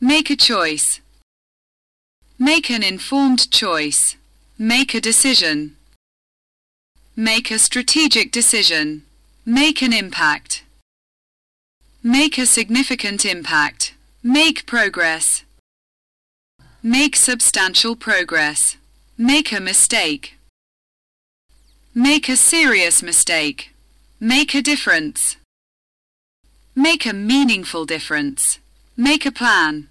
Make a choice. Make an informed choice. Make a decision. Make a strategic decision. Make an impact. Make a significant impact. Make progress. Make substantial progress. Make a mistake. Make a serious mistake. Make a difference. Make a meaningful difference. Make a plan.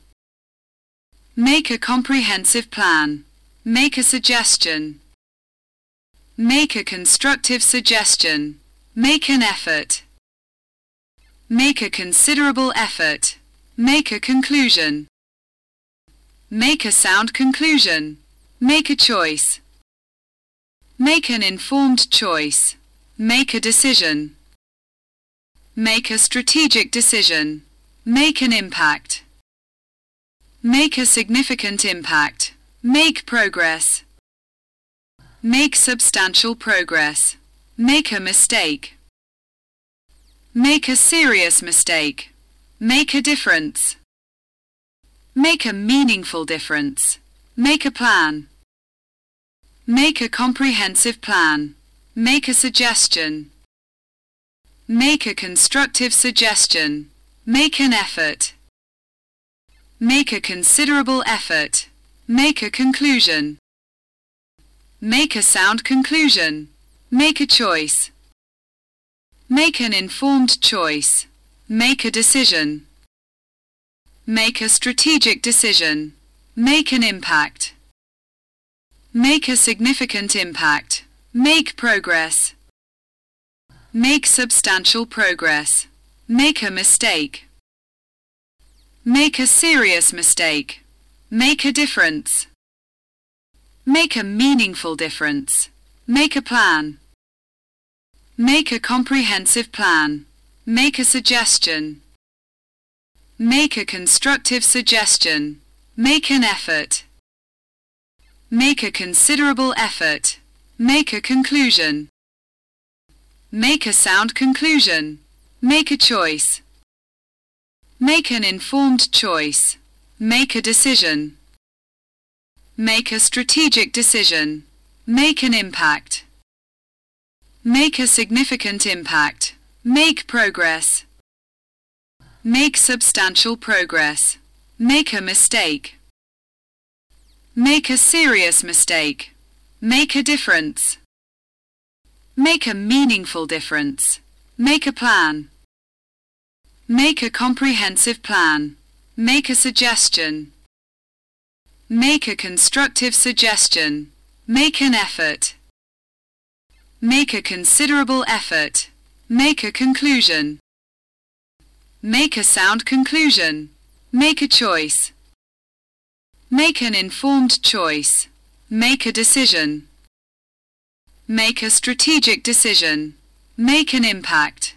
Make a comprehensive plan. Make a suggestion. Make a constructive suggestion. Make an effort. Make a considerable effort. Make a conclusion. Make a sound conclusion. Make a choice. Make an informed choice. Make a decision. Make a strategic decision. Make an impact. Make a significant impact. Make progress. Make substantial progress. Make a mistake. Make a serious mistake. Make a difference. Make a meaningful difference. Make a plan. Make a comprehensive plan. Make a suggestion. Make a constructive suggestion. Make an effort. Make a considerable effort. Make a conclusion. Make a sound conclusion. Make a choice. Make an informed choice. Make a decision. Make a strategic decision. Make an impact. Make a significant impact. Make progress. Make substantial progress. Make a mistake. Make a serious mistake. Make a difference. Make a meaningful difference. Make a plan. Make a comprehensive plan. Make a suggestion. Make a constructive suggestion. Make an effort. Make a considerable effort. Make a conclusion. Make a sound conclusion. Make a choice. Make an informed choice. Make a decision. Make a strategic decision. Make an impact. Make a significant impact. Make progress. Make substantial progress. Make a mistake. Make a serious mistake. Make a difference. Make a meaningful difference. Make a plan. Make a comprehensive plan. Make a suggestion. Make a constructive suggestion. Make an effort. Make a considerable effort. Make a conclusion. Make a sound conclusion. Make a choice. Make an informed choice. Make a decision. Make a strategic decision. Make an impact.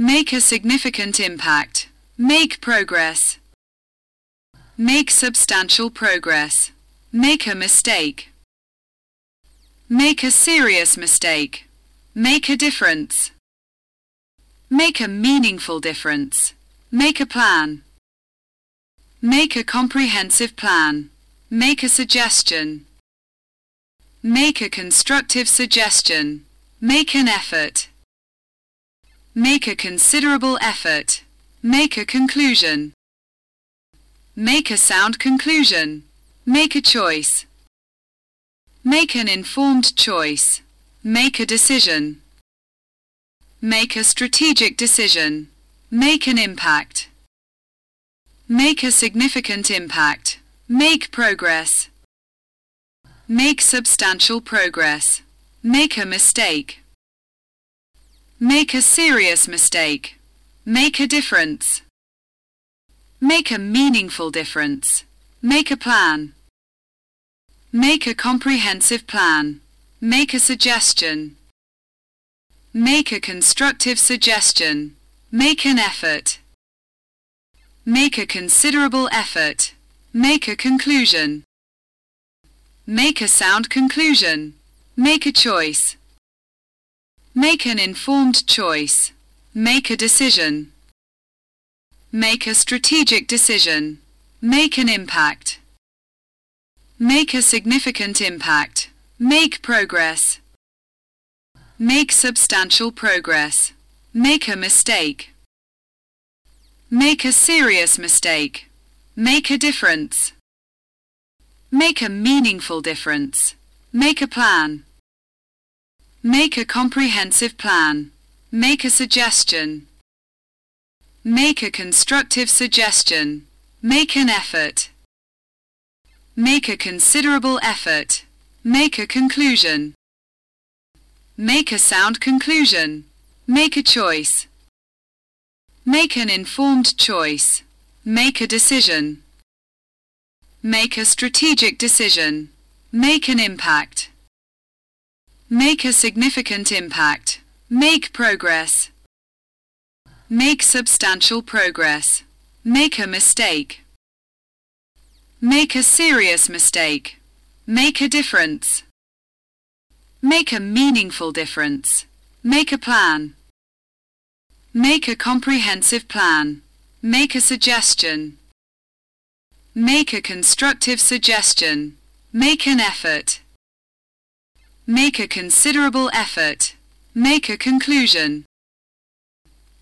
Make a significant impact. Make progress. Make substantial progress. Make a mistake. Make a serious mistake. Make a difference. Make a meaningful difference. Make a plan. Make a comprehensive plan. Make a suggestion. Make a constructive suggestion. Make an effort. Make a considerable effort. Make a conclusion. Make a sound conclusion. Make a choice. Make an informed choice. Make a decision. Make a strategic decision. Make an impact. Make a significant impact. Make progress. Make substantial progress. Make a mistake. Make a serious mistake. Make a difference. Make a meaningful difference. Make a plan. Make a comprehensive plan. Make a suggestion. Make a constructive suggestion. Make an effort. Make a considerable effort. Make a conclusion. Make a sound conclusion. Make a choice. Make an informed choice. Make a decision. Make a strategic decision. Make an impact. Make a significant impact. Make progress. Make substantial progress. Make a mistake. Make a serious mistake. Make a difference. Make a meaningful difference. Make a plan. Make a comprehensive plan. Make a suggestion. Make a constructive suggestion. Make an effort. Make a considerable effort. Make a conclusion. Make a sound conclusion. Make a choice. Make an informed choice. Make a decision. Make a strategic decision. Make an impact. Make a significant impact. Make progress. Make substantial progress. Make a mistake. Make a serious mistake. Make a difference. Make a meaningful difference. Make a plan. Make a comprehensive plan. Make a suggestion. Make a constructive suggestion. Make an effort. Make a considerable effort. Make a conclusion.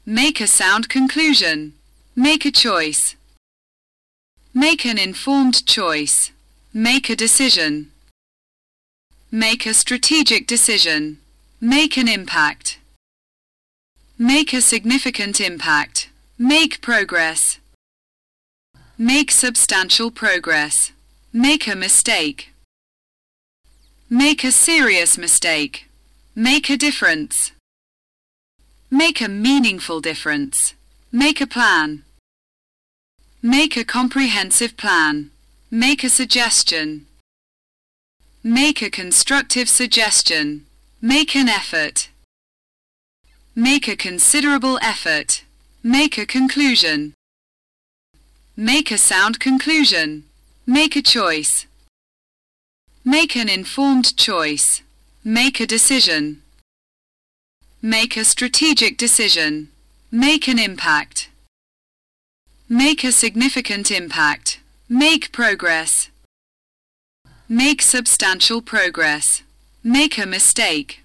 Make a sound conclusion. Make a choice. Make an informed choice. Make a decision. Make a strategic decision. Make an impact. Make a significant impact. Make progress. Make substantial progress. Make a mistake. Make a serious mistake. Make a difference. Make a meaningful difference. Make a plan. Make a comprehensive plan. Make a suggestion. Make a constructive suggestion. Make an effort. Make a considerable effort. Make a conclusion. Make a sound conclusion. Make a choice. Make an informed choice. Make a decision. Make a strategic decision. Make an impact. Make a significant impact. Make progress. Make substantial progress. Make a mistake.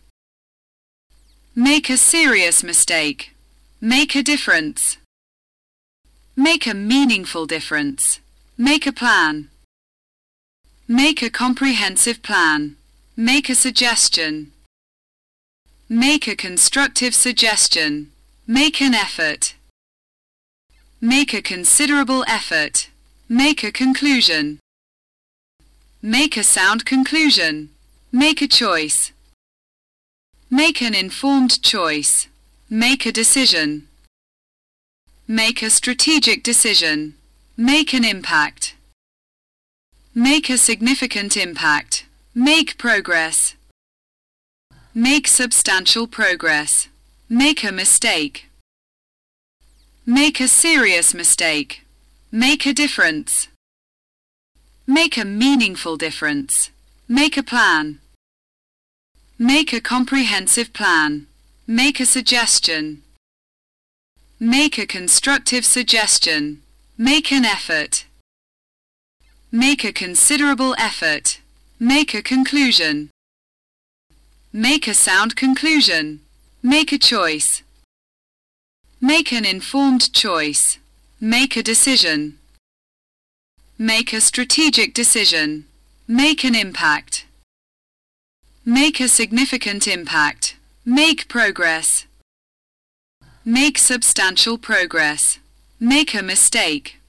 Make a serious mistake. Make a difference. Make a meaningful difference. Make a plan. Make a comprehensive plan. Make a suggestion. Make a constructive suggestion. Make an effort. Make a considerable effort. Make a conclusion. Make a sound conclusion. Make a choice. Make an informed choice. Make a decision. Make a strategic decision. Make an impact. Make a significant impact. Make progress. Make substantial progress. Make a mistake. Make a serious mistake. Make a difference. Make a meaningful difference. Make a plan. Make a comprehensive plan. Make a suggestion. Make a constructive suggestion. Make an effort. Make a considerable effort. Make a conclusion. Make a sound conclusion. Make a choice. Make an informed choice. Make a decision. Make a strategic decision. Make an impact. Make a significant impact. Make progress. Make substantial progress. Make a mistake.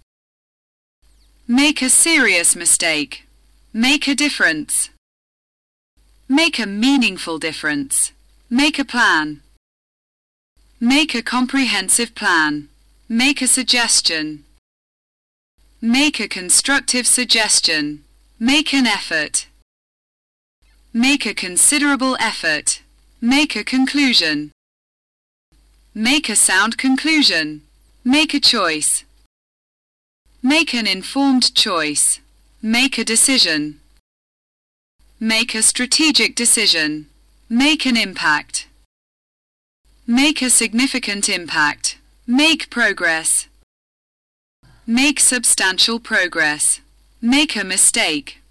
Make a serious mistake. Make a difference. Make a meaningful difference. Make a plan. Make a comprehensive plan. Make a suggestion. Make a constructive suggestion. Make an effort. Make a considerable effort. Make a conclusion. Make a sound conclusion. Make a choice. Make an informed choice. Make a decision. Make a strategic decision. Make an impact. Make a significant impact. Make progress. Make substantial progress. Make a mistake.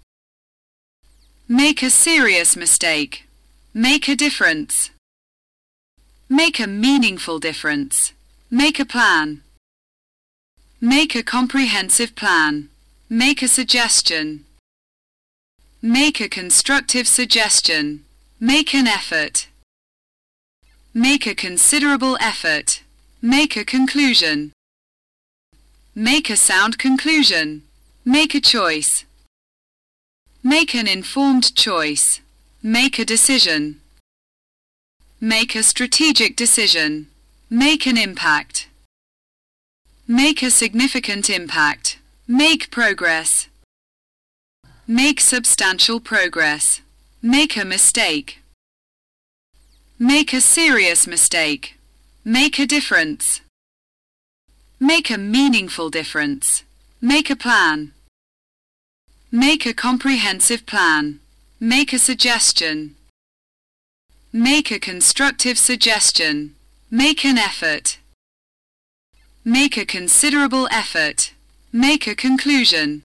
Make a serious mistake. Make a difference. Make a meaningful difference. Make a plan. Make a comprehensive plan. Make a suggestion. Make a constructive suggestion. Make an effort. Make a considerable effort. Make a conclusion. Make a sound conclusion. Make a choice. Make an informed choice. Make a decision. Make a strategic decision. Make an impact. Make a significant impact. Make progress. Make substantial progress. Make a mistake. Make a serious mistake. Make a difference. Make a meaningful difference. Make a plan. Make a comprehensive plan. Make a suggestion. Make a constructive suggestion. Make an effort. Make a considerable effort. Make a conclusion.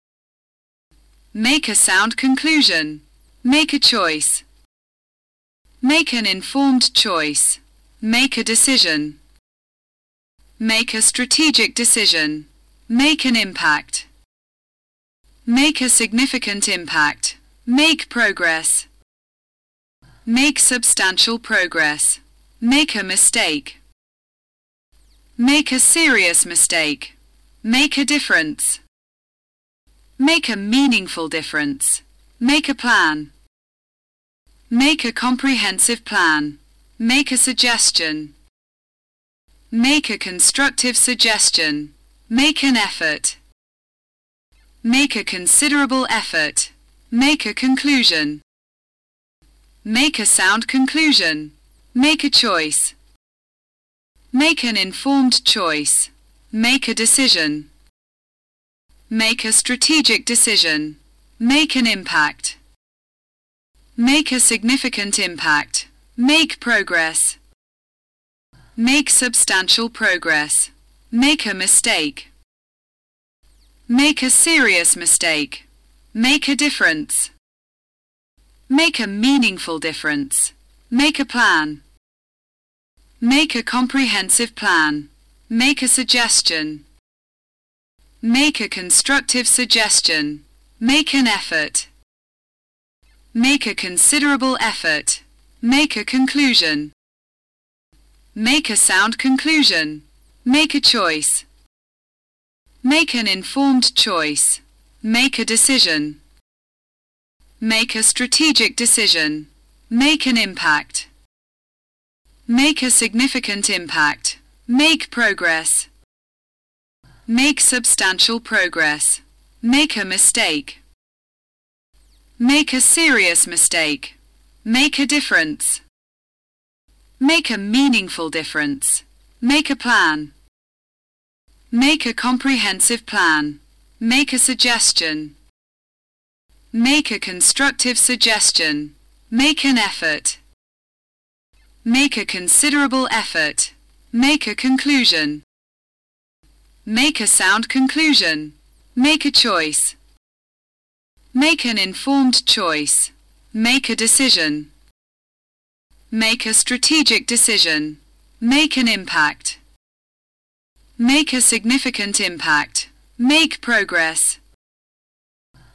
Make a sound conclusion. Make a choice. Make an informed choice. Make a decision. Make a strategic decision. Make an impact. Make a significant impact. Make progress. Make substantial progress. Make a mistake. Make a serious mistake. Make a difference. Make a meaningful difference. Make a plan. Make a comprehensive plan. Make a suggestion. Make a constructive suggestion. Make an effort. Make a considerable effort. Make a conclusion. Make a sound conclusion. Make a choice. Make an informed choice. Make a decision. Make a strategic decision. Make an impact. Make a significant impact. Make progress. Make substantial progress. Make a mistake. Make a serious mistake. Make a difference. Make a meaningful difference. Make a plan. Make a comprehensive plan. Make a suggestion. Make a constructive suggestion. Make an effort. Make a considerable effort. Make a conclusion. Make a sound conclusion. Make a choice. Make an informed choice. Make a decision. Make a strategic decision. Make an impact. Make a significant impact. Make progress. Make substantial progress. Make a mistake. Make a serious mistake. Make a difference. Make a meaningful difference. Make a plan. Make a comprehensive plan. Make a suggestion. Make a constructive suggestion. Make an effort. Make a considerable effort. Make a conclusion. Make a sound conclusion. Make a choice. Make an informed choice. Make a decision. Make a strategic decision. Make an impact. Make a significant impact. Make progress.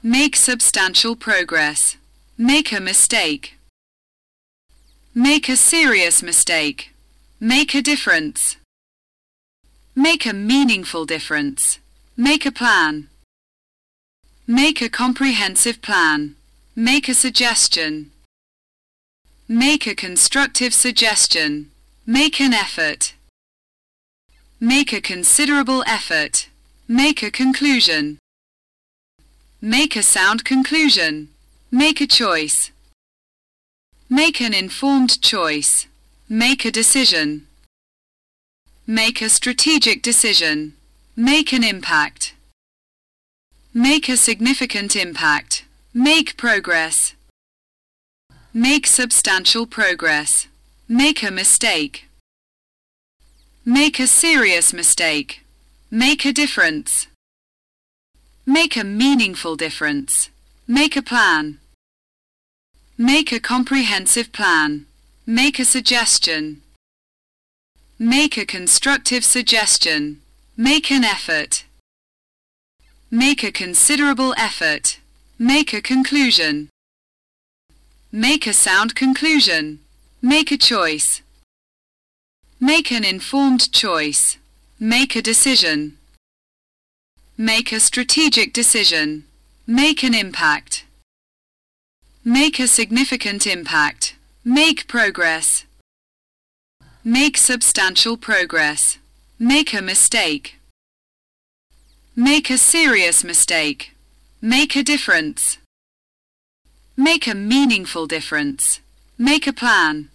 Make substantial progress. Make a mistake. Make a serious mistake. Make a difference. Make a meaningful difference. Make a plan. Make a comprehensive plan. Make a suggestion. Make a constructive suggestion. Make an effort. Make a considerable effort. Make a conclusion. Make a sound conclusion. Make a choice. Make an informed choice. Make a decision. Make a strategic decision. Make an impact. Make a significant impact. Make progress. Make substantial progress. Make a mistake. Make a serious mistake. Make a difference. Make a meaningful difference. Make a plan. Make a comprehensive plan. Make a suggestion. Make a constructive suggestion. Make an effort. Make a considerable effort. Make a conclusion. Make a sound conclusion. Make a choice. Make an informed choice. Make a decision. Make a strategic decision. Make an impact. Make a significant impact. Make progress. Make substantial progress. Make a mistake. Make a serious mistake. Make a difference. Make a meaningful difference. Make a plan.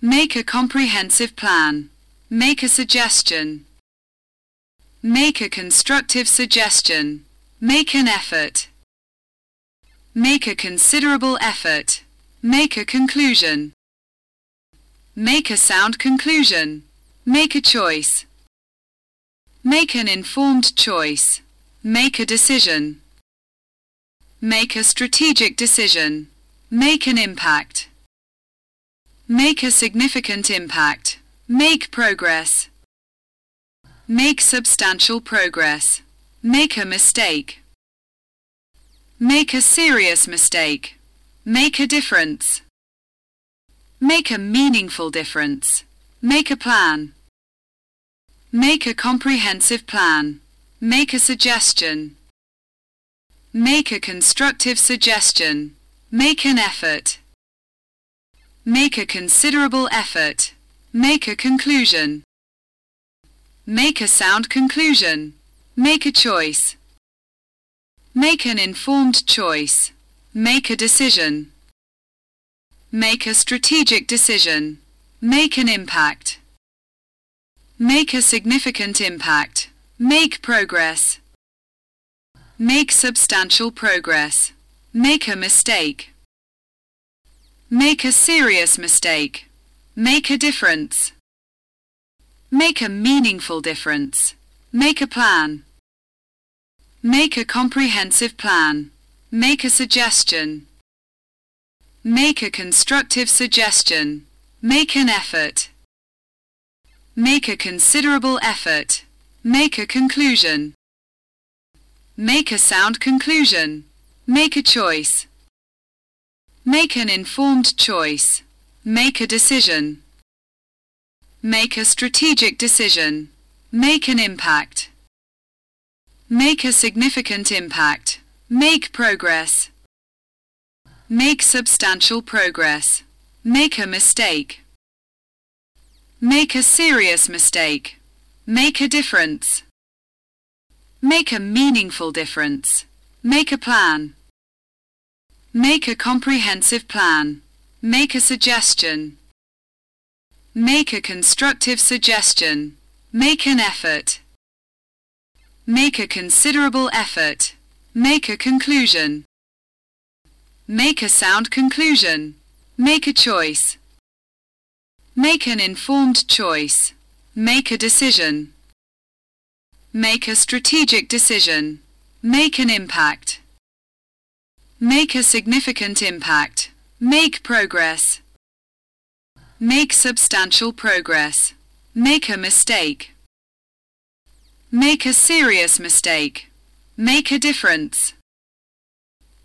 Make a comprehensive plan. Make a suggestion. Make a constructive suggestion. Make an effort. Make a considerable effort. Make a conclusion. Make a sound conclusion. Make a choice. Make an informed choice. Make a decision. Make a strategic decision. Make an impact. Make a significant impact. Make progress. Make substantial progress. Make a mistake. Make a serious mistake. Make a difference. Make a meaningful difference. Make a plan. Make a comprehensive plan. Make a suggestion. Make a constructive suggestion. Make an effort. Make a considerable effort. Make a conclusion. Make a sound conclusion. Make a choice. Make an informed choice. Make a decision. Make a strategic decision. Make an impact. Make a significant impact. Make progress. Make substantial progress. Make a mistake. Make a serious mistake. Make a difference. Make a meaningful difference. Make a plan. Make a comprehensive plan. Make a suggestion. Make a constructive suggestion. Make an effort. Make a considerable effort. Make a conclusion. Make a sound conclusion. Make a choice. Make an informed choice. Make a decision. Make a strategic decision. Make an impact. Make a significant impact. Make progress. Make substantial progress. Make a mistake. Make a serious mistake. Make a difference. Make a meaningful difference. Make a plan. Make a comprehensive plan. Make a suggestion. Make a constructive suggestion. Make an effort. Make a considerable effort. Make a conclusion. Make a sound conclusion. Make a choice. Make an informed choice. Make a decision. Make a strategic decision. Make an impact. Make a significant impact. Make progress. Make substantial progress. Make a mistake. Make a serious mistake. Make a difference.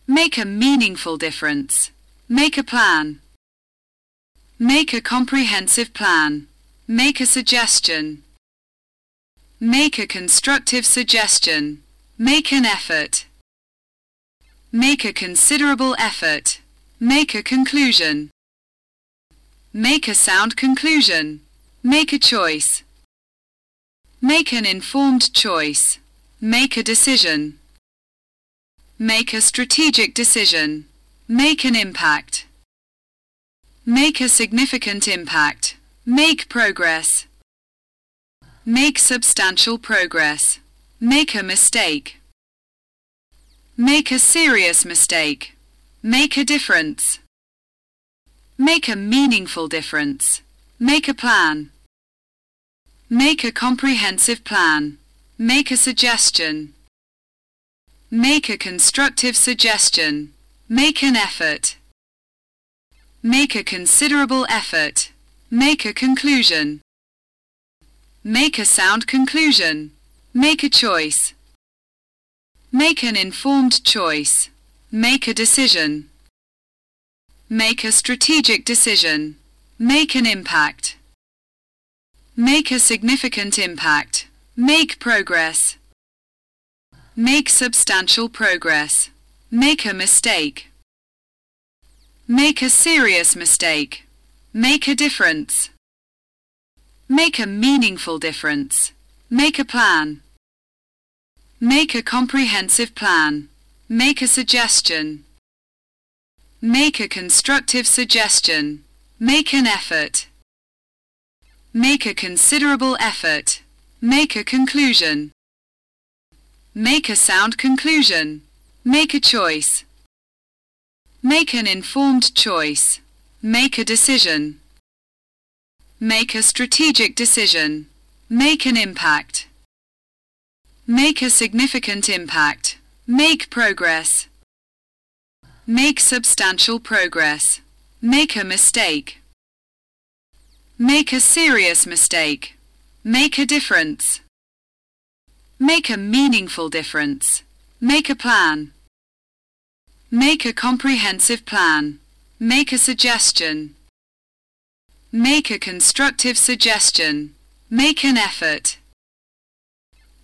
Make a meaningful difference. Make a plan. Make a comprehensive plan. Make a suggestion. Make a constructive suggestion. Make an effort. Make a considerable effort. Make a conclusion. Make a sound conclusion. Make a choice. Make an informed choice. Make a decision. Make a strategic decision. Make an impact. Make a significant impact. Make progress. Make substantial progress. Make a mistake. Make a serious mistake. Make a difference. Make a meaningful difference. Make a plan. Make a comprehensive plan. Make a suggestion. Make a constructive suggestion. Make an effort. Make a considerable effort. Make a conclusion. Make a sound conclusion. Make a choice. Make an informed choice. Make a decision. Make a strategic decision. Make an impact. Make a significant impact. Make progress. Make substantial progress. Make a mistake. Make a serious mistake. Make a difference. Make a meaningful difference. Make a plan. Make a comprehensive plan. Make a suggestion. Make a constructive suggestion. Make an effort. Make a considerable effort. Make a conclusion. Make a sound conclusion. Make a choice. Make an informed choice. Make a decision. Make a strategic decision. Make an impact. Make a significant impact. Make progress. Make substantial progress. Make a mistake. Make a serious mistake. Make a difference. Make a meaningful difference. Make a plan. Make a comprehensive plan. Make a suggestion. Make a constructive suggestion. Make an effort.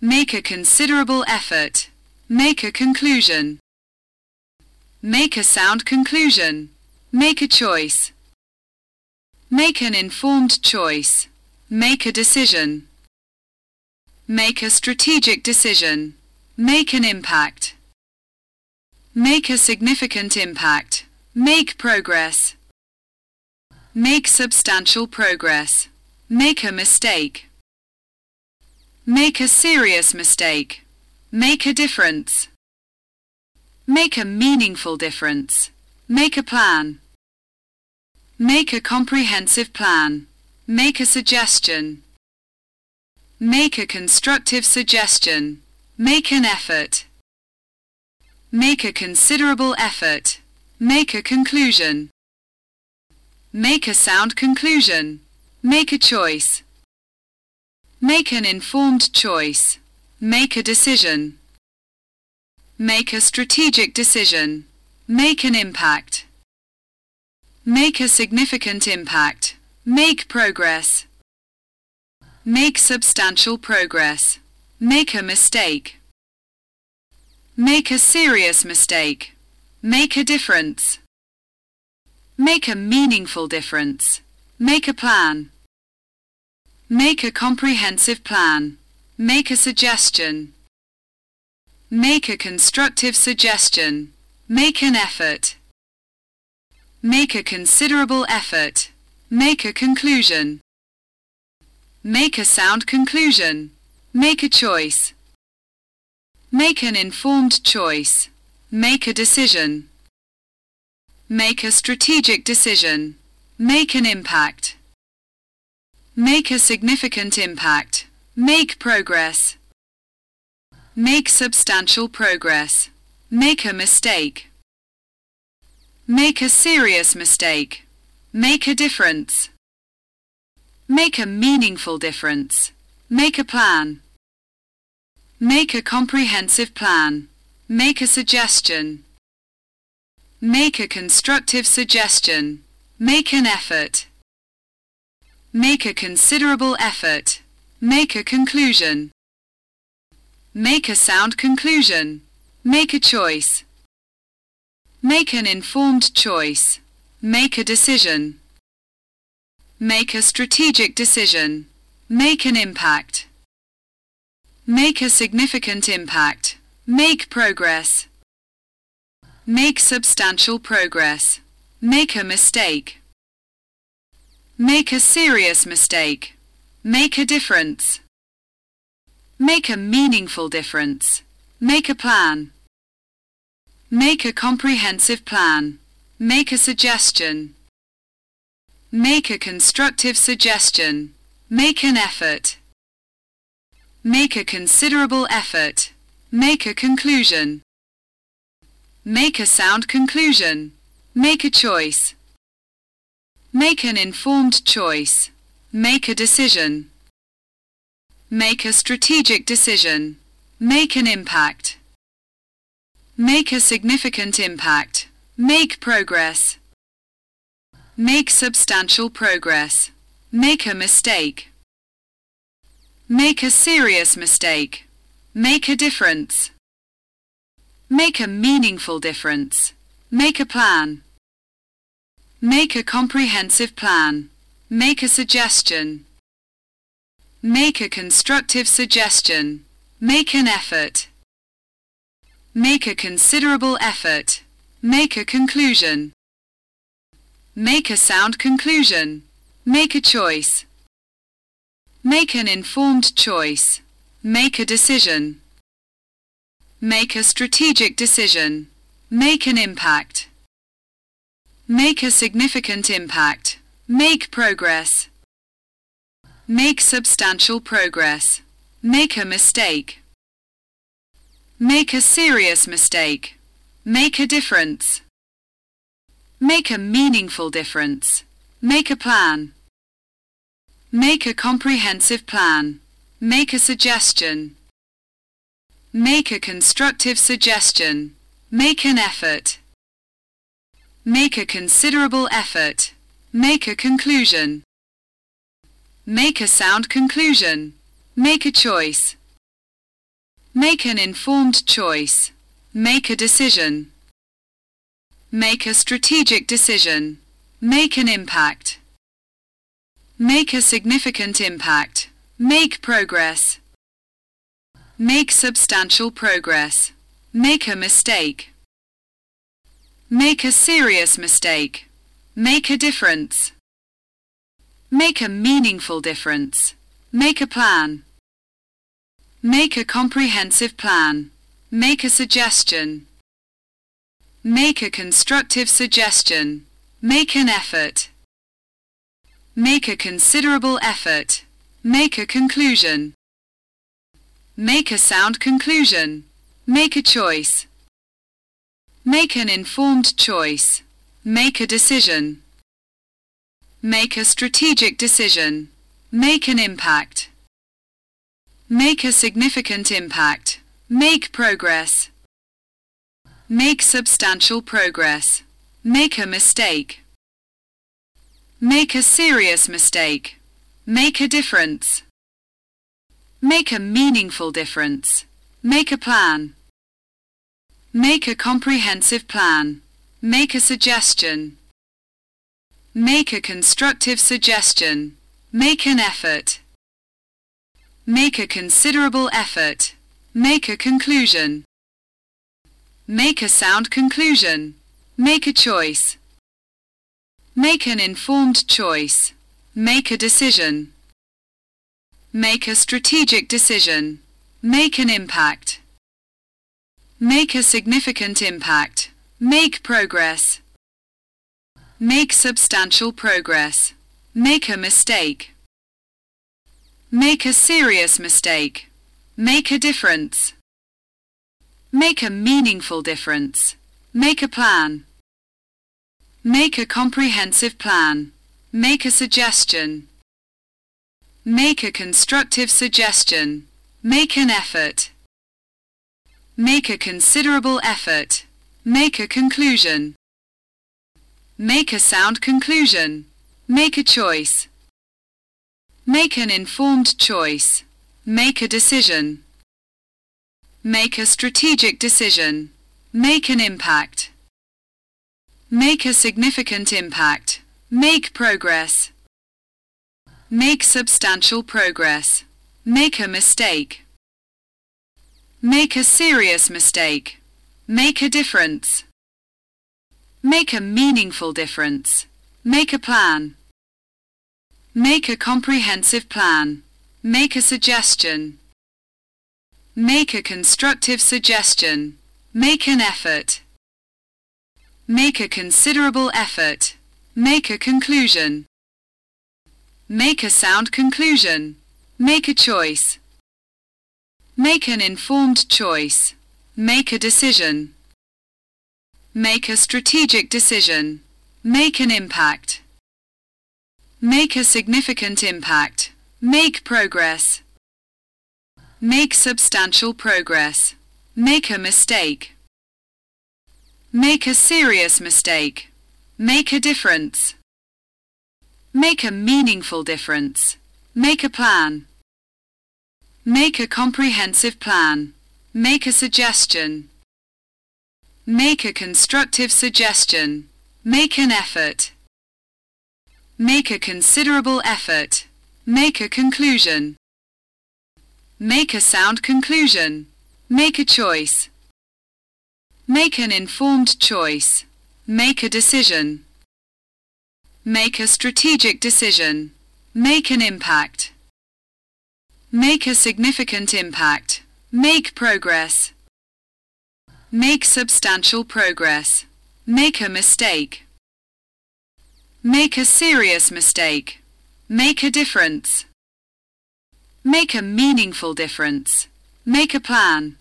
Make a considerable effort. Make a conclusion. Make a sound conclusion. Make a choice. Make an informed choice. Make a decision. Make a strategic decision. Make an impact. Make a significant impact. Make progress. Make substantial progress. Make a mistake. Make a serious mistake. Make a difference. Make a meaningful difference. Make a plan. Make a comprehensive plan. Make a suggestion. Make a constructive suggestion. Make an effort. Make a considerable effort. Make a conclusion. Make a sound conclusion. Make a choice. Make an informed choice. Make a decision. Make a strategic decision. Make an impact. Make a significant impact. Make progress. Make substantial progress. Make a mistake. Make a serious mistake. Make a difference. Make a meaningful difference. Make a plan. Make a comprehensive plan. Make a suggestion. Make a constructive suggestion. Make an effort. Make a considerable effort. Make a conclusion. Make a sound conclusion. Make a choice. Make an informed choice. Make a decision. Make a strategic decision. Make an impact. Make a significant impact. Make progress. Make substantial progress. Make a mistake. Make a serious mistake. Make a difference. Make a meaningful difference. Make a plan. Make a comprehensive plan. Make a suggestion. Make a constructive suggestion. Make an effort. Make a considerable effort. Make a conclusion. Make a sound conclusion. Make a choice. Make an informed choice. Make a decision. Make a strategic decision. Make an impact. Make a significant impact. Make progress. Make substantial progress. Make a mistake. Make a serious mistake. Make a difference. Make a meaningful difference. Make a plan. Make a comprehensive plan. Make a suggestion. Make a constructive suggestion. Make an effort. Make a considerable effort. Make a conclusion. Make a sound conclusion. Make a choice. Make an informed choice. Make a decision. Make a strategic decision. Make an impact. Make a significant impact. Make progress. Make substantial progress. Make a mistake. Make a serious mistake. Make a difference. Make a meaningful difference. Make a plan. Make a comprehensive plan. Make a suggestion. Make a constructive suggestion. Make an effort. Make a considerable effort. Make a conclusion. Make a sound conclusion. Make a choice. Make an informed choice. Make a decision. Make a strategic decision. Make an impact. Make a significant impact. Make progress. Make substantial progress. Make a mistake. Make a serious mistake. Make a difference. Make a meaningful difference. Make a plan. Make a comprehensive plan. Make a suggestion. Make a constructive suggestion. Make an effort. Make a considerable effort. Make a conclusion. Make a sound conclusion. Make a choice. Make an informed choice. Make a decision. Make a strategic decision. Make an impact. Make a significant impact. Make progress. Make substantial progress. Make a mistake. Make a serious mistake. Make a difference. Make a meaningful difference. Make a plan. Make a comprehensive plan. Make a suggestion. Make a constructive suggestion. Make an effort. Make a considerable effort. Make a conclusion. Make a sound conclusion. Make a choice. Make an informed choice. Make a decision. Make a strategic decision. Make an impact. Make a significant impact. Make progress. Make substantial progress. Make a mistake. Make a serious mistake. Make a difference. Make a meaningful difference. Make a plan. Make a comprehensive plan. Make a suggestion. Make a constructive suggestion. Make an effort. Make a considerable effort. Make a conclusion. Make a sound conclusion. Make a choice. Make an informed choice. Make a decision. Make a strategic decision. Make an impact. Make a significant impact. Make progress. Make substantial progress. Make a mistake. Make a serious mistake. Make a difference. Make a meaningful difference. Make a plan. Make a comprehensive plan. Make a suggestion. Make a constructive suggestion. Make an effort. Make a considerable effort. Make a conclusion. Make a sound conclusion. Make a choice. Make an informed choice. Make a decision. Make a strategic decision. Make an impact. Make a significant impact. Make progress. Make substantial progress. Make a mistake. Make a serious mistake. Make a difference. Make a meaningful difference. Make a plan. Make a comprehensive plan. Make a suggestion. Make a constructive suggestion. Make an effort. Make a considerable effort. Make a conclusion. Make a sound conclusion. Make a choice. Make an informed choice. Make a decision. Make a strategic decision. Make an impact. Make a significant impact. Make progress. Make substantial progress. Make a mistake. Make a serious mistake. Make a difference. Make a meaningful difference. Make a plan. Make a comprehensive plan. Make a suggestion. Make a constructive suggestion. Make an effort. Make a considerable effort. Make a conclusion. Make a sound conclusion. Make a choice. Make an informed choice. Make a decision. Make a strategic decision. Make an impact. Make a significant impact. Make progress. Make substantial progress. Make a mistake. Make a serious mistake. Make a difference. Make a meaningful difference. Make a plan.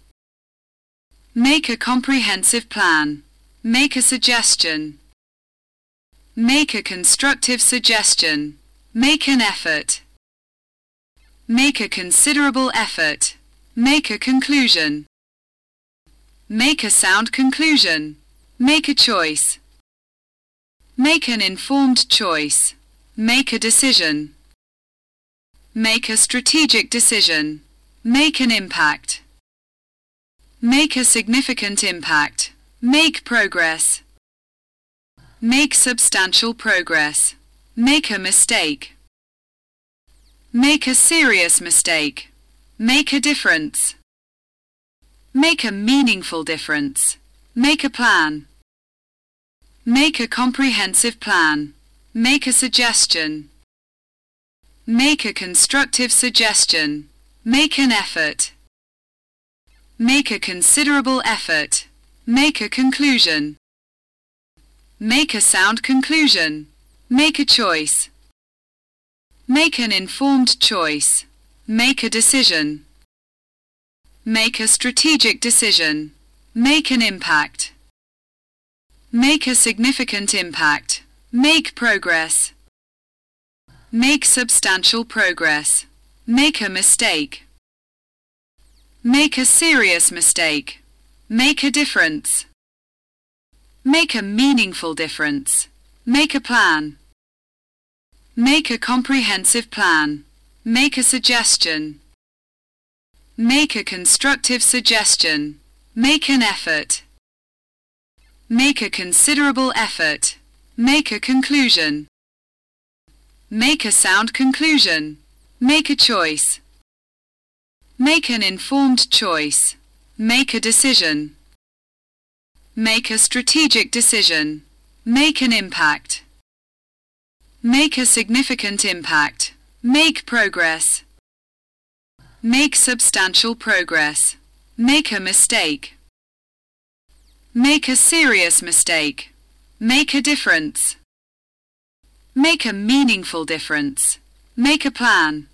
Make a comprehensive plan. Make a suggestion. Make a constructive suggestion. Make an effort. Make a considerable effort. Make a conclusion. Make a sound conclusion. Make a choice. Make an informed choice. Make a decision. Make a strategic decision. Make an impact. Make a significant impact. Make progress. Make substantial progress. Make a mistake. Make a serious mistake. Make a difference. Make a meaningful difference. Make a plan. Make a comprehensive plan. Make a suggestion. Make a constructive suggestion. Make an effort. Make a considerable effort. Make a conclusion. Make a sound conclusion. Make a choice. Make an informed choice. Make a decision. Make a strategic decision. Make an impact. Make a significant impact. Make progress. Make substantial progress. Make a mistake. Make a serious mistake. Make a difference. Make a meaningful difference. Make a plan. Make a comprehensive plan. Make a suggestion. Make a constructive suggestion. Make an effort. Make a considerable effort. Make a conclusion. Make a sound conclusion. Make a choice. Make an informed choice. Make a decision. Make a strategic decision. Make an impact. Make a significant impact. Make progress. Make substantial progress. Make a mistake. Make a serious mistake. Make a difference. Make a meaningful difference. Make a plan.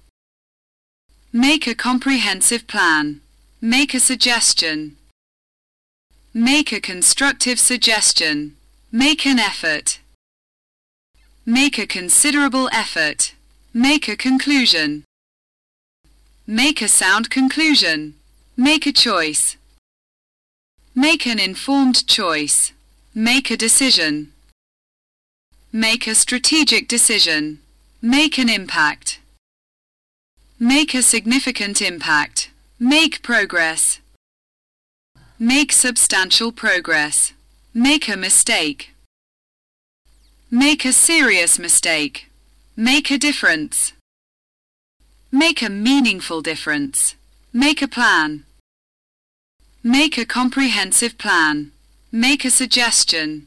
Make a comprehensive plan. Make a suggestion. Make a constructive suggestion. Make an effort. Make a considerable effort. Make a conclusion. Make a sound conclusion. Make a choice. Make an informed choice. Make a decision. Make a strategic decision. Make an impact. Make a significant impact. Make progress. Make substantial progress. Make a mistake. Make a serious mistake. Make a difference. Make a meaningful difference. Make a plan. Make a comprehensive plan. Make a suggestion.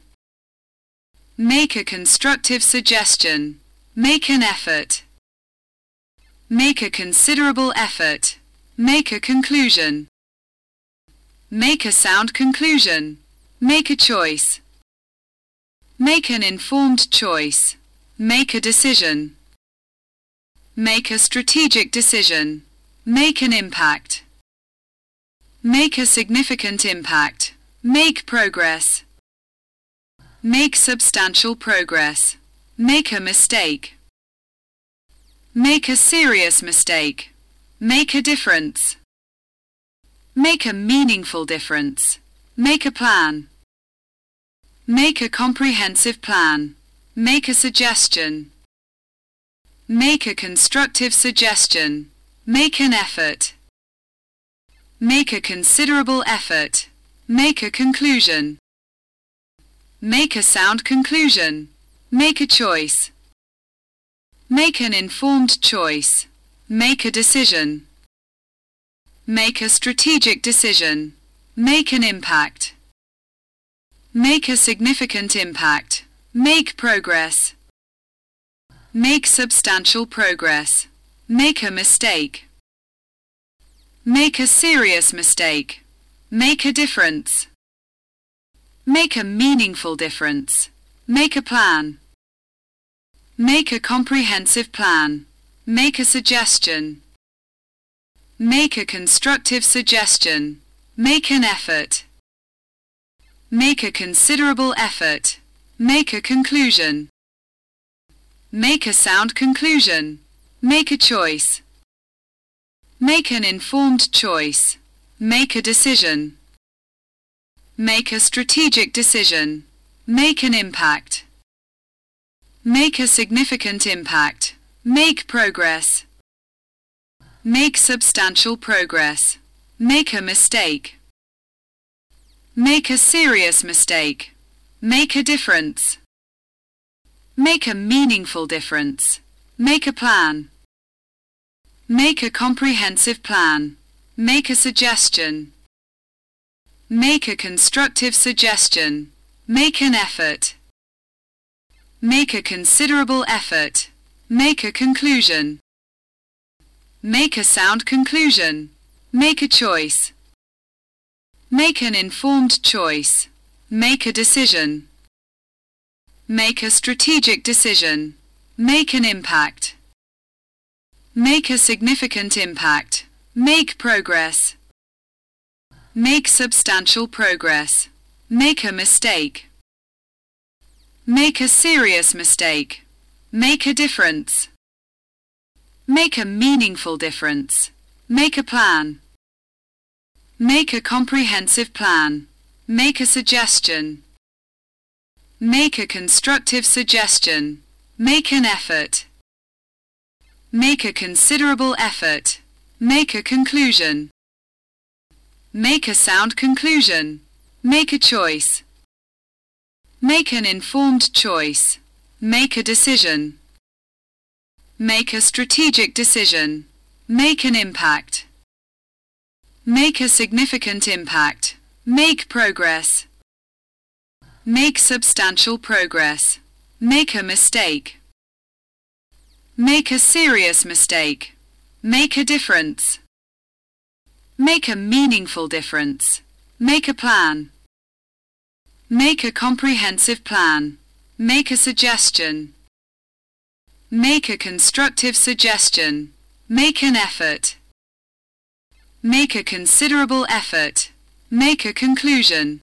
Make a constructive suggestion. Make an effort. Make a considerable effort. Make a conclusion. Make a sound conclusion. Make a choice. Make an informed choice. Make a decision. Make a strategic decision. Make an impact. Make a significant impact. Make progress. Make substantial progress. Make a mistake. Make a serious mistake. Make a difference. Make a meaningful difference. Make a plan. Make a comprehensive plan. Make a suggestion. Make a constructive suggestion. Make an effort. Make a considerable effort. Make a conclusion. Make a sound conclusion. Make a choice. Make an informed choice. Make a decision. Make a strategic decision. Make an impact. Make a significant impact. Make progress. Make substantial progress. Make a mistake. Make a serious mistake. Make a difference. Make a meaningful difference. Make a plan. Make a comprehensive plan. Make a suggestion. Make a constructive suggestion. Make an effort. Make a considerable effort. Make a conclusion. Make a sound conclusion. Make a choice. Make an informed choice. Make a decision. Make a strategic decision. Make an impact. Make a significant impact. Make progress. Make substantial progress. Make a mistake. Make a serious mistake. Make a difference. Make a meaningful difference. Make a plan. Make a comprehensive plan. Make a suggestion. Make a constructive suggestion. Make an effort. Make a considerable effort. Make a conclusion. Make a sound conclusion. Make a choice. Make an informed choice. Make a decision. Make a strategic decision. Make an impact. Make a significant impact. Make progress. Make substantial progress. Make a mistake. Make a serious mistake. Make a difference. Make a meaningful difference. Make a plan. Make a comprehensive plan. Make a suggestion. Make a constructive suggestion. Make an effort. Make a considerable effort. Make a conclusion. Make a sound conclusion. Make a choice. Make an informed choice. Make a decision. Make a strategic decision. Make an impact. Make a significant impact. Make progress. Make substantial progress. Make a mistake. Make a serious mistake. Make a difference. Make a meaningful difference. Make a plan. Make a comprehensive plan. Make a suggestion. Make a constructive suggestion. Make an effort. Make a considerable effort. Make a conclusion.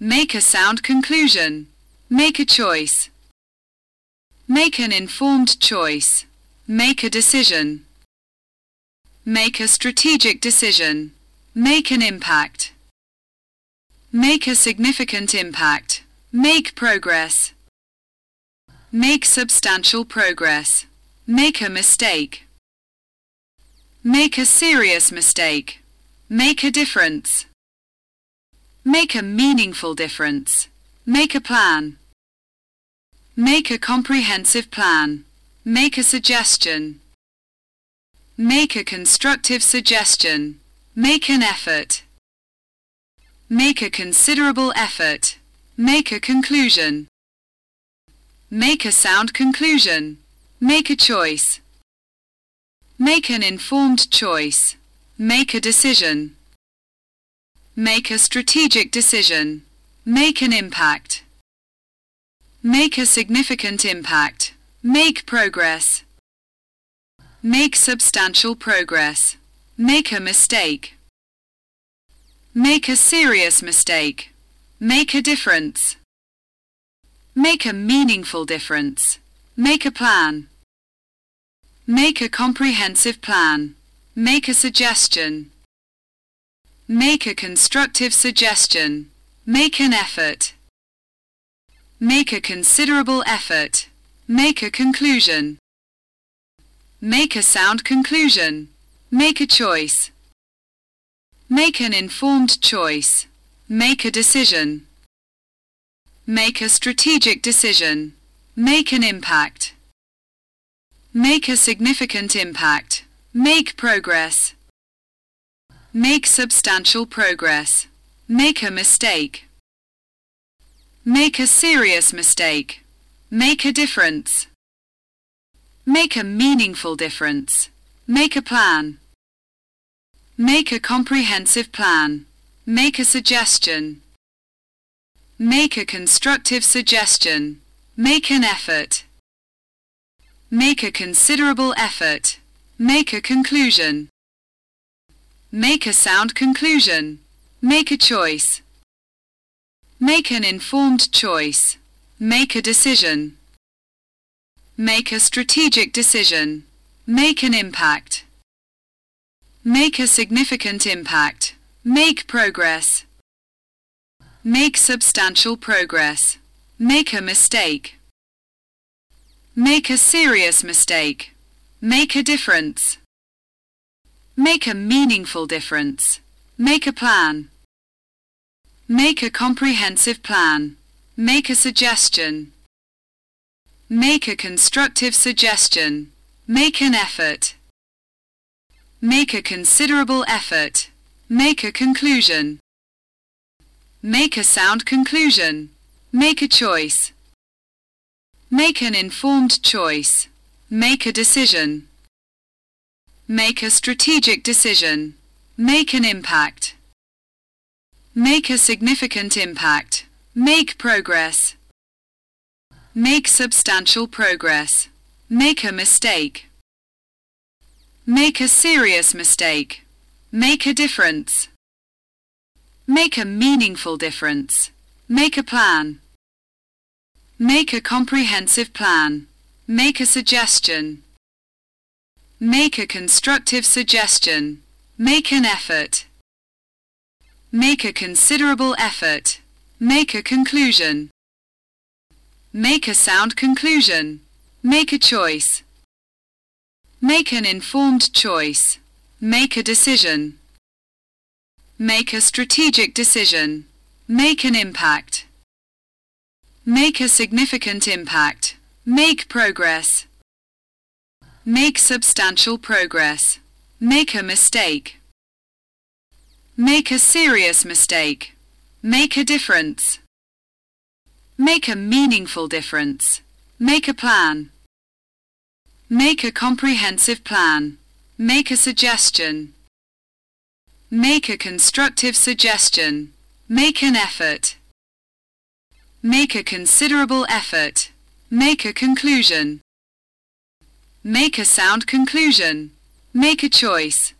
Make a sound conclusion. Make a choice. Make an informed choice. Make a decision. Make a strategic decision. Make an impact. Make a significant impact. Make progress. Make substantial progress. Make a mistake. Make a serious mistake. Make a difference. Make a meaningful difference. Make a plan. Make a comprehensive plan. Make a suggestion. Make a constructive suggestion. Make an effort. Make a considerable effort. Make a conclusion. Make a sound conclusion. Make a choice. Make an informed choice. Make a decision. Make a strategic decision. Make an impact. Make a significant impact. Make progress. Make substantial progress. Make a mistake. Make a serious mistake. Make a difference. Make a meaningful difference. Make a plan. Make a comprehensive plan. Make a suggestion. Make a constructive suggestion. Make an effort. Make a considerable effort. Make a conclusion. Make a sound conclusion. Make a choice. Make an informed choice. Make a decision. Make a strategic decision. Make an impact. Make a significant impact. Make progress. Make substantial progress. Make a mistake. Make a serious mistake. Make a difference. Make a meaningful difference. Make a plan. Make a comprehensive plan. Make a suggestion. Make a constructive suggestion. Make an effort. Make a considerable effort. Make a conclusion. Make a sound conclusion. Make a choice. Make an informed choice. Make a decision. Make a strategic decision. Make an impact. Make a significant impact. Make progress. Make substantial progress. Make a mistake. Make a serious mistake. Make a difference. Make a meaningful difference. Make a plan. Make a comprehensive plan. Make a suggestion. Make a constructive suggestion. Make an effort. Make a considerable effort. Make a conclusion. Make a sound conclusion. Make a choice. Make an informed choice. Make a decision. Make a strategic decision. Make an impact. Make a significant impact. Make progress. Make substantial progress. Make a mistake. Make a serious mistake. Make a difference. Make a meaningful difference. Make a plan. Make a comprehensive plan. Make a suggestion. Make a constructive suggestion. Make an effort. Make a considerable effort. Make a conclusion. Make a sound conclusion. Make a choice. Make an informed choice. Make a decision. Make a strategic decision. Make an impact. Make a significant impact. Make progress. Make substantial progress. Make a mistake. Make a serious mistake. Make a difference. Make a meaningful difference. Make a plan. Make a comprehensive plan. Make a suggestion. Make a constructive suggestion. Make an effort. Make a considerable effort. Make a conclusion. Make a sound conclusion. Make a choice.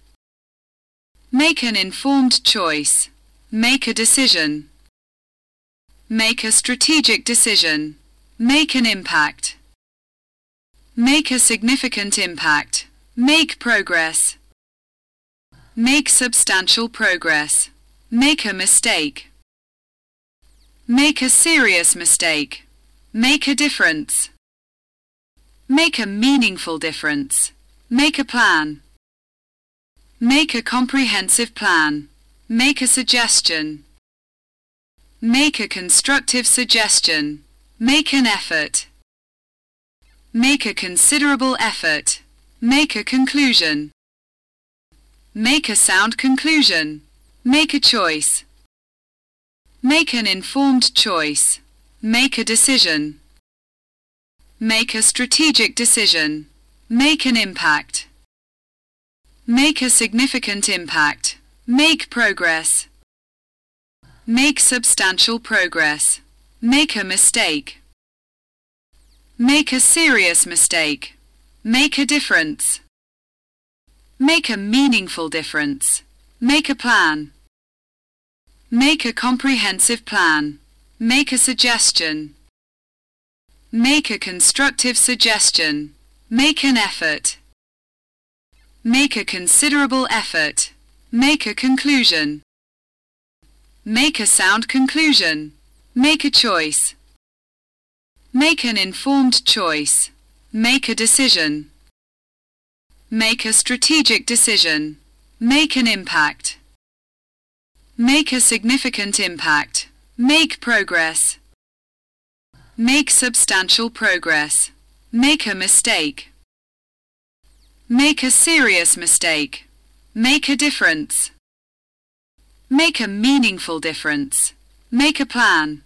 Make an informed choice. Make a decision. Make a strategic decision. Make an impact. Make a significant impact. Make progress. Make substantial progress. Make a mistake. Make a serious mistake. Make a difference. Make a meaningful difference. Make a plan. Make a comprehensive plan. Make a suggestion. Make a constructive suggestion. Make an effort. Make a considerable effort. Make a conclusion. Make a sound conclusion. Make a choice. Make an informed choice. Make a decision. Make a strategic decision. Make an impact. Make a significant impact. Make progress. Make substantial progress. Make a mistake. Make a serious mistake. Make a difference. Make a meaningful difference. Make a plan. Make a comprehensive plan. Make a suggestion. Make a constructive suggestion. Make an effort. Make a considerable effort. Make a conclusion. Make a sound conclusion. Make a choice. Make an informed choice. Make a decision. Make a strategic decision. Make an impact. Make a significant impact. Make progress. Make substantial progress. Make a mistake. Make a serious mistake. Make a difference. Make a meaningful difference. Make a plan.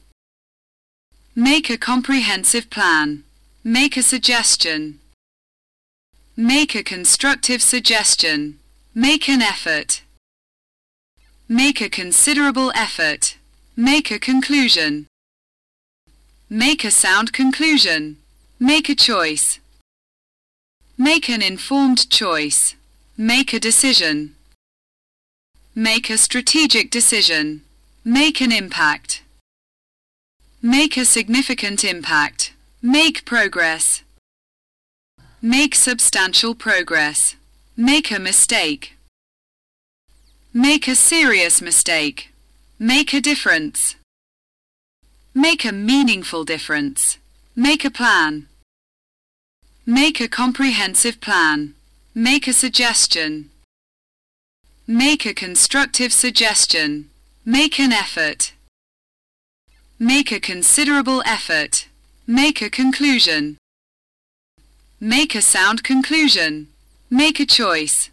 Make a comprehensive plan. Make a suggestion. Make a constructive suggestion. Make an effort. Make a considerable effort. Make a conclusion. Make a sound conclusion. Make a choice. Make an informed choice. Make a decision. Make a strategic decision. Make an impact. Make a significant impact. Make progress. Make substantial progress. Make a mistake. Make a serious mistake. Make a difference. Make a meaningful difference. Make a plan. Make a comprehensive plan. Make a suggestion. Make a constructive suggestion. Make an effort. Make a considerable effort. Make a conclusion. Make a sound conclusion. Make a choice.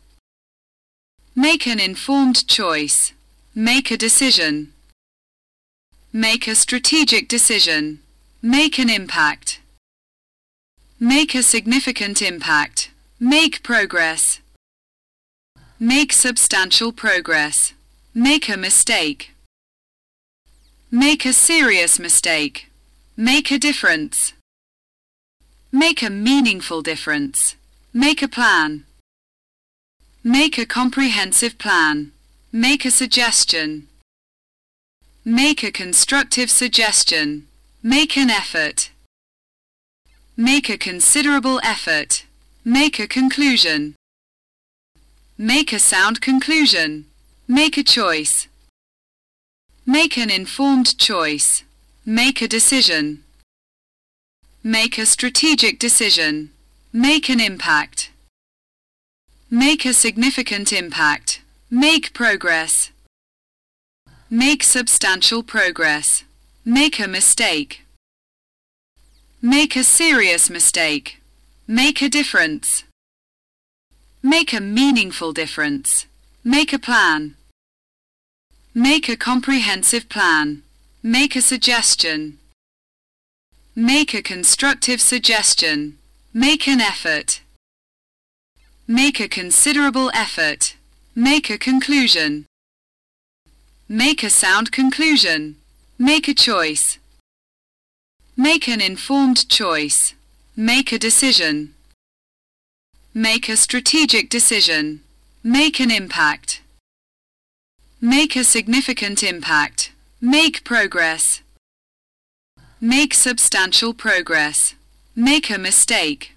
Make an informed choice. Make a decision. Make a strategic decision. Make an impact. Make a significant impact. Make progress. Make substantial progress. Make a mistake. Make a serious mistake. Make a difference. Make a meaningful difference. Make a plan. Make a comprehensive plan. Make a suggestion. Make a constructive suggestion. Make an effort. Make a considerable effort. Make a conclusion. Make a sound conclusion. Make a choice. Make an informed choice. Make a decision. Make a strategic decision. Make an impact. Make a significant impact. Make progress. Make substantial progress. Make a mistake. Make a serious mistake. Make a difference. Make a meaningful difference. Make a plan. Make a comprehensive plan. Make a suggestion. Make a constructive suggestion. Make an effort. Make a considerable effort. Make a conclusion. Make a sound conclusion. Make a choice. Make an informed choice. Make a decision. Make a strategic decision. Make an impact. Make a significant impact. Make progress. Make substantial progress. Make a mistake.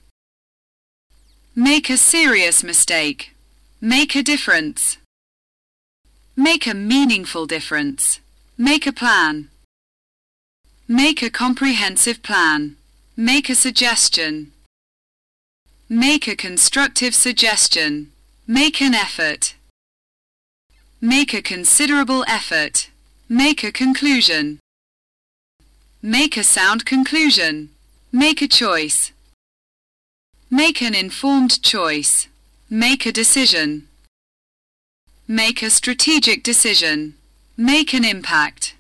Make a serious mistake. Make a difference. Make a meaningful difference. Make a plan. Make a comprehensive plan. Make a suggestion. Make a constructive suggestion. Make an effort. Make a considerable effort. Make a conclusion. Make a sound conclusion. Make a choice. Make an informed choice. Make a decision. Make a strategic decision. Make an impact.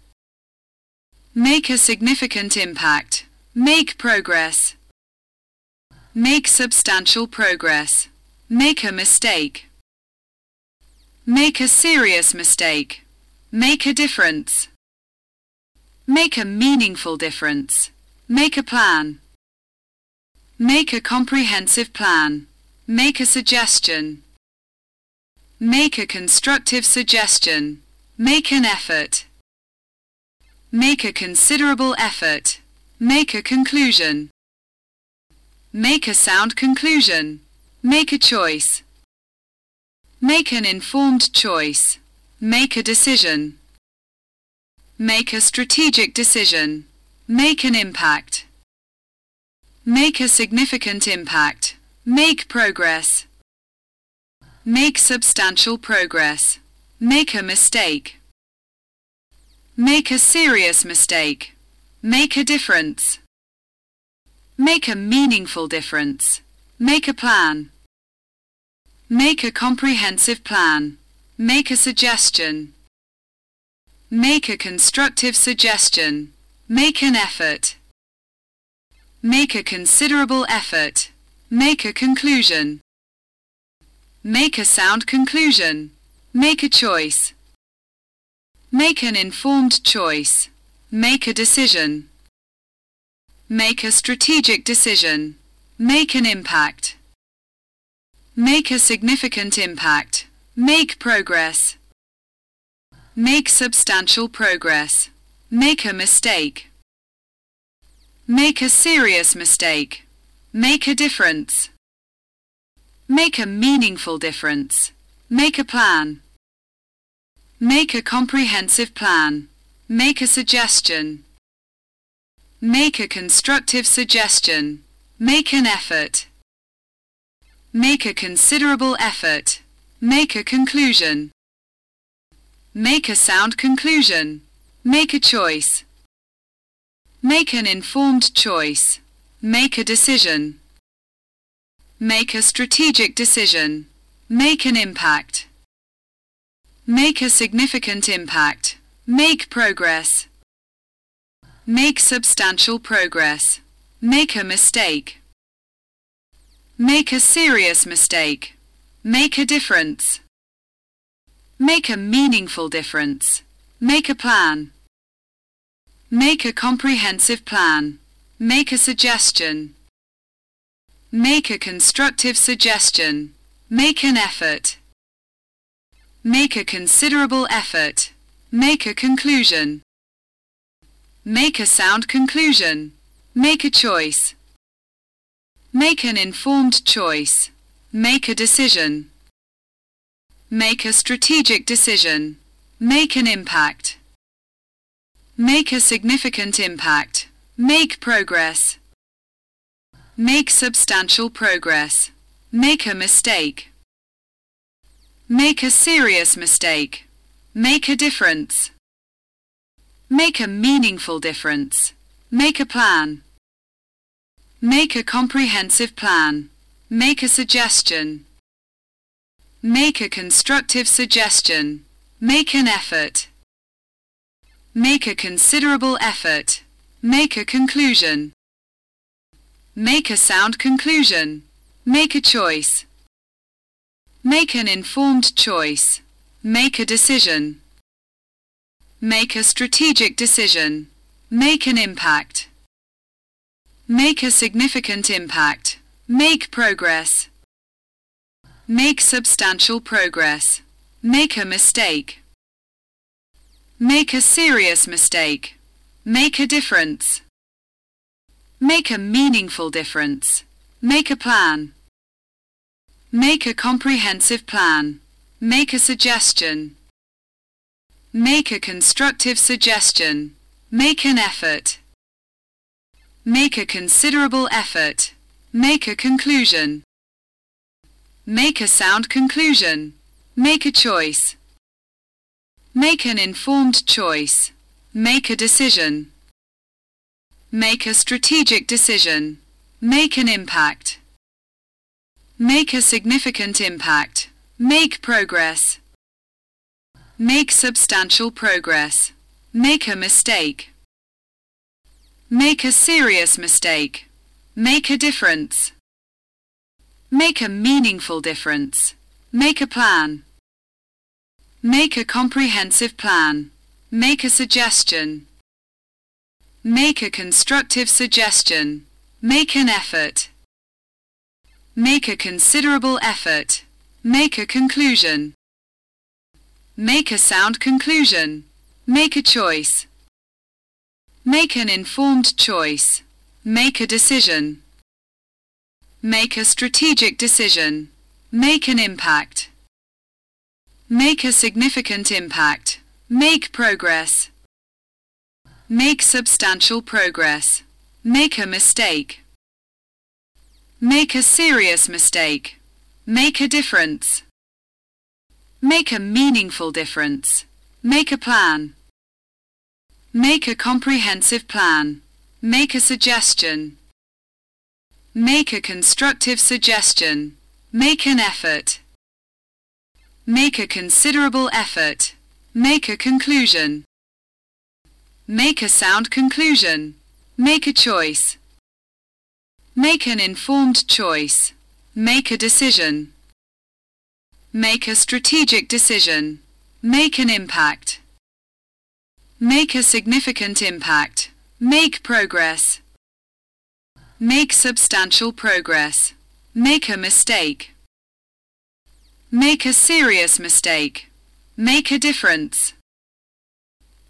Make a significant impact. Make progress. Make substantial progress. Make a mistake. Make a serious mistake. Make a difference. Make a meaningful difference. Make a plan. Make a comprehensive plan. Make a suggestion. Make a constructive suggestion. Make an effort. Make a considerable effort. Make a conclusion. Make a sound conclusion. Make a choice. Make an informed choice. Make a decision. Make a strategic decision. Make an impact. Make a significant impact. Make progress. Make substantial progress. Make a mistake. Make a serious mistake. Make a difference. Make a meaningful difference. Make a plan. Make a comprehensive plan. Make a suggestion. Make a constructive suggestion. Make an effort. Make a considerable effort. Make a conclusion. Make a sound conclusion. Make a choice. Make an informed choice. Make a decision. Make a strategic decision. Make an impact. Make a significant impact. Make progress. Make substantial progress. Make a mistake. Make a serious mistake. Make a difference. Make a meaningful difference. Make a plan. Make a comprehensive plan. Make a suggestion. Make a constructive suggestion. Make an effort. Make a considerable effort. Make a conclusion. Make a sound conclusion. Make a choice. Make an informed choice. Make a decision. Make a strategic decision. Make an impact. Make a significant impact. Make progress. Make substantial progress. Make a mistake. Make a serious mistake. Make a difference. Make a meaningful difference. Make a plan. Make a comprehensive plan. Make a suggestion. Make a constructive suggestion. Make an effort. Make a considerable effort. Make a conclusion. Make a sound conclusion. Make a choice. Make an informed choice. Make a decision. Make a strategic decision. Make an impact. Make a significant impact. Make progress. Make substantial progress. Make a mistake. Make a serious mistake. Make a difference. Make a meaningful difference. Make a plan. Make a comprehensive plan. Make a suggestion. Make a constructive suggestion. Make an effort. Make a considerable effort. Make a conclusion. Make a sound conclusion. Make a choice. Make an informed choice. Make a decision. Make a strategic decision. Make an impact. Make a significant impact. Make progress. Make substantial progress. Make a mistake. Make a serious mistake. Make a difference. Make a meaningful difference. Make a plan. Make a comprehensive plan. Make a suggestion. Make a constructive suggestion. Make an effort. Make a considerable effort. Make a conclusion. Make a sound conclusion. Make a choice. Make an informed choice. Make a decision. Make a strategic decision. Make an impact. Make a significant impact. Make progress. Make substantial progress. Make a mistake. Make a serious mistake. Make a difference. Make a meaningful difference. Make a plan. Make a comprehensive plan. Make a suggestion. Make a constructive suggestion. Make an effort. Make a considerable effort. Make a conclusion. Make a sound conclusion. Make a choice. Make an informed choice. Make a decision. Make a strategic decision. Make an impact. Make a significant impact. Make progress. Make substantial progress. Make a mistake. Make a serious mistake. Make a difference. Make a meaningful difference. Make a plan. Make a comprehensive plan. Make a suggestion. Make a constructive suggestion. Make an effort. Make a considerable effort. Make a conclusion. Make a sound conclusion. Make a choice. Make an informed choice. Make a decision. Make a strategic decision. Make an impact. Make a significant impact. Make progress. Make substantial progress. Make a mistake. Make a serious mistake. Make a difference.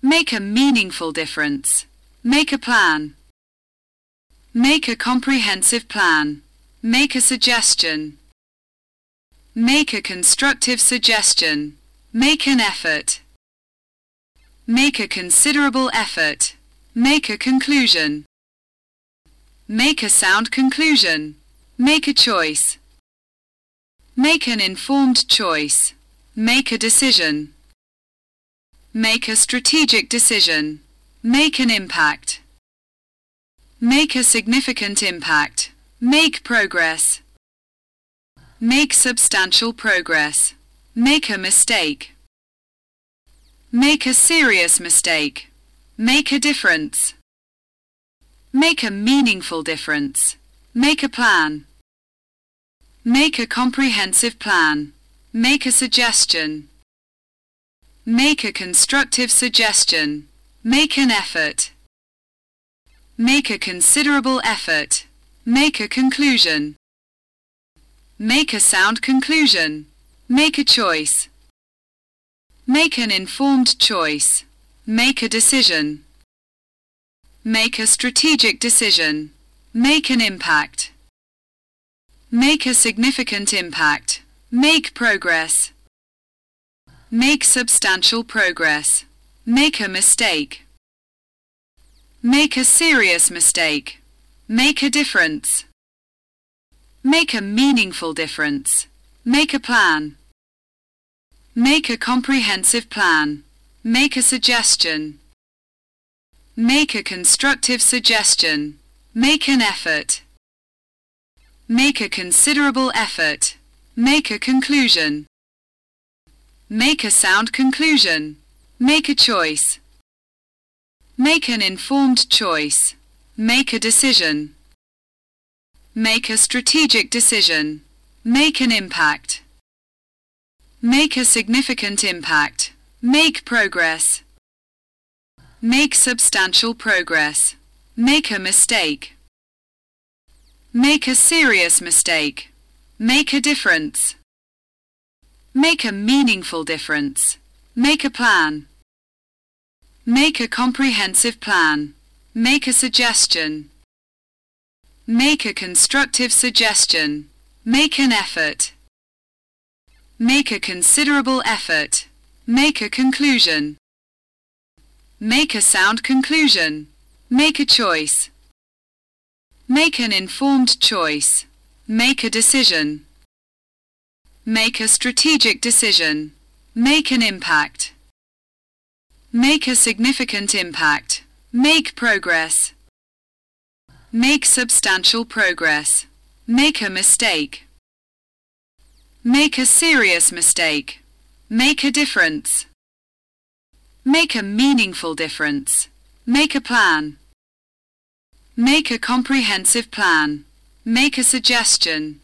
Make a meaningful difference. Make a plan. Make a comprehensive plan. Make a suggestion. Make a constructive suggestion. Make an effort. Make a considerable effort. Make a conclusion. Make a sound conclusion. Make a choice. Make an informed choice. Make a decision. Make a strategic decision. Make an impact. Make a significant impact. Make progress. Make substantial progress. Make a mistake. Make a serious mistake. Make a difference. Make a meaningful difference. Make a plan. Make a comprehensive plan. Make a suggestion. Make a constructive suggestion. Make an effort. Make a considerable effort. Make a conclusion. Make a sound conclusion. Make a choice. Make an informed choice. Make a decision. Make a strategic decision. Make an impact. Make a significant impact. Make progress. Make substantial progress. Make a mistake. Make a serious mistake. Make a difference. Make a meaningful difference. Make a plan. Make a comprehensive plan. Make a suggestion. Make a constructive suggestion. Make an effort. Make a considerable effort. Make a conclusion. Make a sound conclusion. Make a choice. Make an informed choice. Make a decision. Make a strategic decision. Make an impact. Make a significant impact. Make progress. Make substantial progress. Make a mistake. Make a serious mistake. Make a difference. Make a meaningful difference. Make a plan. Make a comprehensive plan. Make a suggestion. Make a constructive suggestion. Make an effort. Make a considerable effort. Make a conclusion. Make a sound conclusion. Make a choice. Make an informed choice. Make a decision. Make a strategic decision. Make an impact. Make a significant impact. Make progress. Make substantial progress. Make a mistake. Make a serious mistake. Make a difference. Make a meaningful difference. Make a plan. Make a comprehensive plan. Make a suggestion.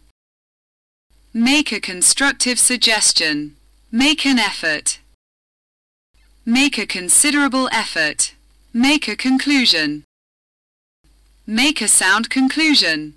Make a constructive suggestion. Make an effort. Make a considerable effort. Make a conclusion. Make a sound conclusion.